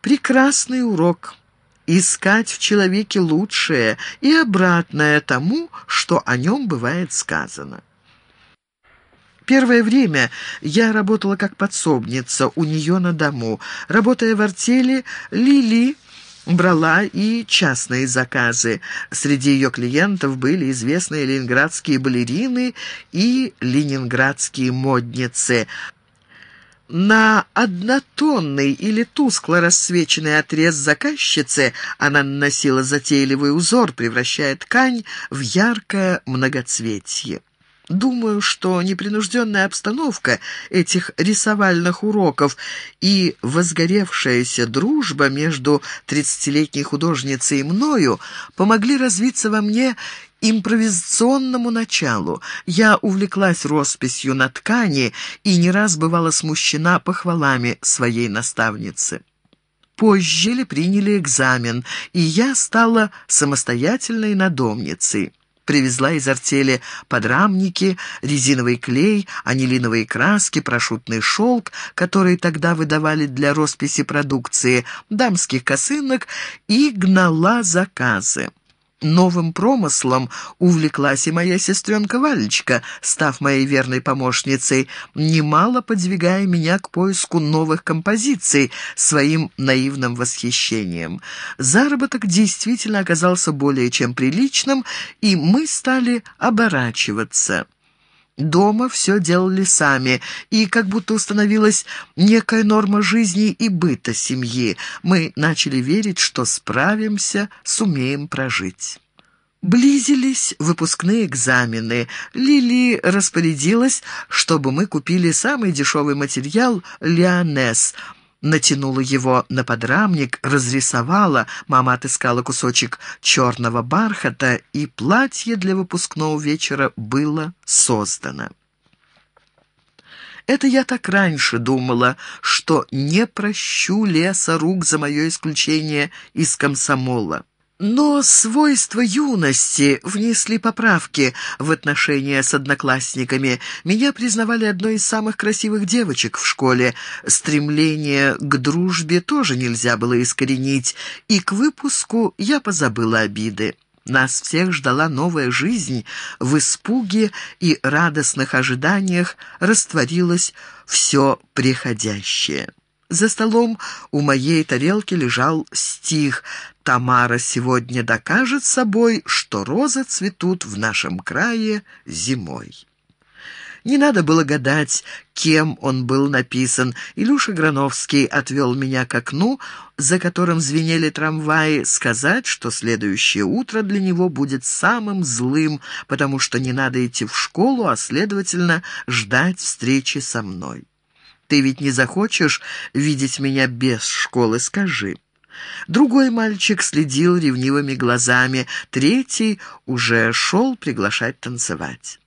Прекрасный урок. Искать в человеке лучшее и обратное тому, что о нем бывает сказано. Первое время я работала как подсобница у нее на дому. Работая в артели, Лили брала и частные заказы. Среди ее клиентов были известные ленинградские балерины и ленинградские модницы. На однотонный или тускло рассвеченный отрез заказчицы она наносила затейливый узор, превращая ткань в яркое многоцветье. Думаю, что непринужденная обстановка этих рисовальных уроков и возгоревшаяся дружба между тридцатилетней художницей и мною помогли развиться во мне импровизационному началу. Я увлеклась росписью на ткани и не раз бывала смущена похвалами своей наставницы. Позже ли приняли экзамен, и я стала самостоятельной надомницей привезла из артели подрамники, резиновый клей, анилиновые краски, прошутный шелк, который тогда выдавали для росписи продукции, дамских косынок и гнала заказы. Новым промыслом увлеклась и моя сестренка Валечка, став моей верной помощницей, немало подвигая меня к поиску новых композиций своим наивным восхищением. Заработок действительно оказался более чем приличным, и мы стали оборачиваться. Дома все делали сами, и как будто установилась некая норма жизни и быта семьи. Мы начали верить, что справимся, сумеем прожить. Близились выпускные экзамены. Лили распорядилась, чтобы мы купили самый дешевый материал «Лионес», натянула его на подрамник, разрисовала, мама отыскала кусочек черного бархата, и платье для выпускного вечера было создано. Это я так раньше думала, что не прощу леса рук за мое исключение из комсомола. Но свойства юности внесли поправки в отношения с одноклассниками. Меня признавали одной из самых красивых девочек в школе. Стремление к дружбе тоже нельзя было искоренить, и к выпуску я позабыла обиды. Нас всех ждала новая жизнь. В испуге и радостных ожиданиях растворилось все приходящее. За столом у моей тарелки лежал стих «Тамара сегодня докажет собой, что розы цветут в нашем крае зимой». Не надо было гадать, кем он был написан. Илюша Грановский отвел меня к окну, за которым звенели трамваи, сказать, что следующее утро для него будет самым злым, потому что не надо идти в школу, а, следовательно, ждать встречи со мной. Ты ведь не захочешь видеть меня без школы, скажи». Другой мальчик следил ревнивыми глазами, третий уже шел приглашать танцевать.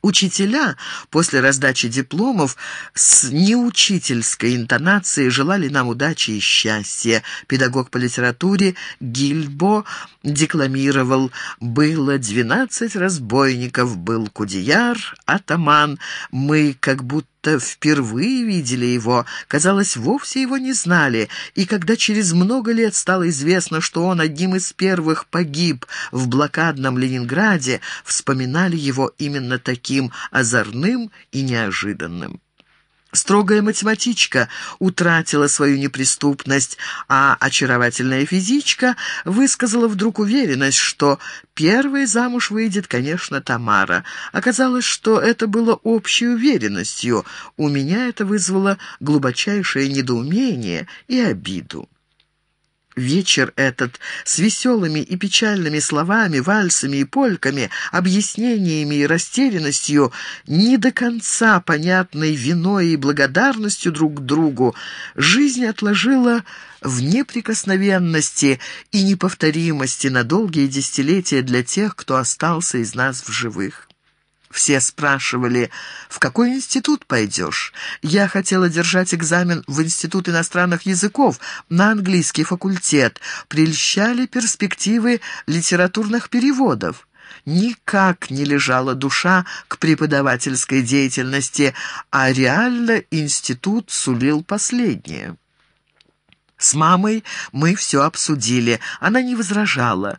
Учителя после раздачи дипломов с неучительской интонацией желали нам удачи и счастья. Педагог по литературе Гильбо декламировал «Было двенадцать разбойников, был кудеяр, атаман. Мы как будто будто впервые видели его, казалось, вовсе его не знали, и когда через много лет стало известно, что он одним из первых погиб в блокадном Ленинграде, вспоминали его именно таким озорным и неожиданным. Строгая математичка утратила свою неприступность, а очаровательная физичка высказала вдруг уверенность, что первой замуж выйдет, конечно, Тамара. Оказалось, что это было общей уверенностью. У меня это вызвало глубочайшее недоумение и обиду. Вечер этот с веселыми и печальными словами, вальсами и польками, объяснениями и растерянностью, не до конца понятной виной и благодарностью друг к другу, жизнь отложила в неприкосновенности и неповторимости на долгие десятилетия для тех, кто остался из нас в живых. Все спрашивали, в какой институт пойдешь? Я хотела держать экзамен в Институт иностранных языков на английский факультет. Прельщали перспективы литературных переводов. Никак не лежала душа к преподавательской деятельности, а реально институт сулил последнее. С мамой мы все обсудили. Она не возражала.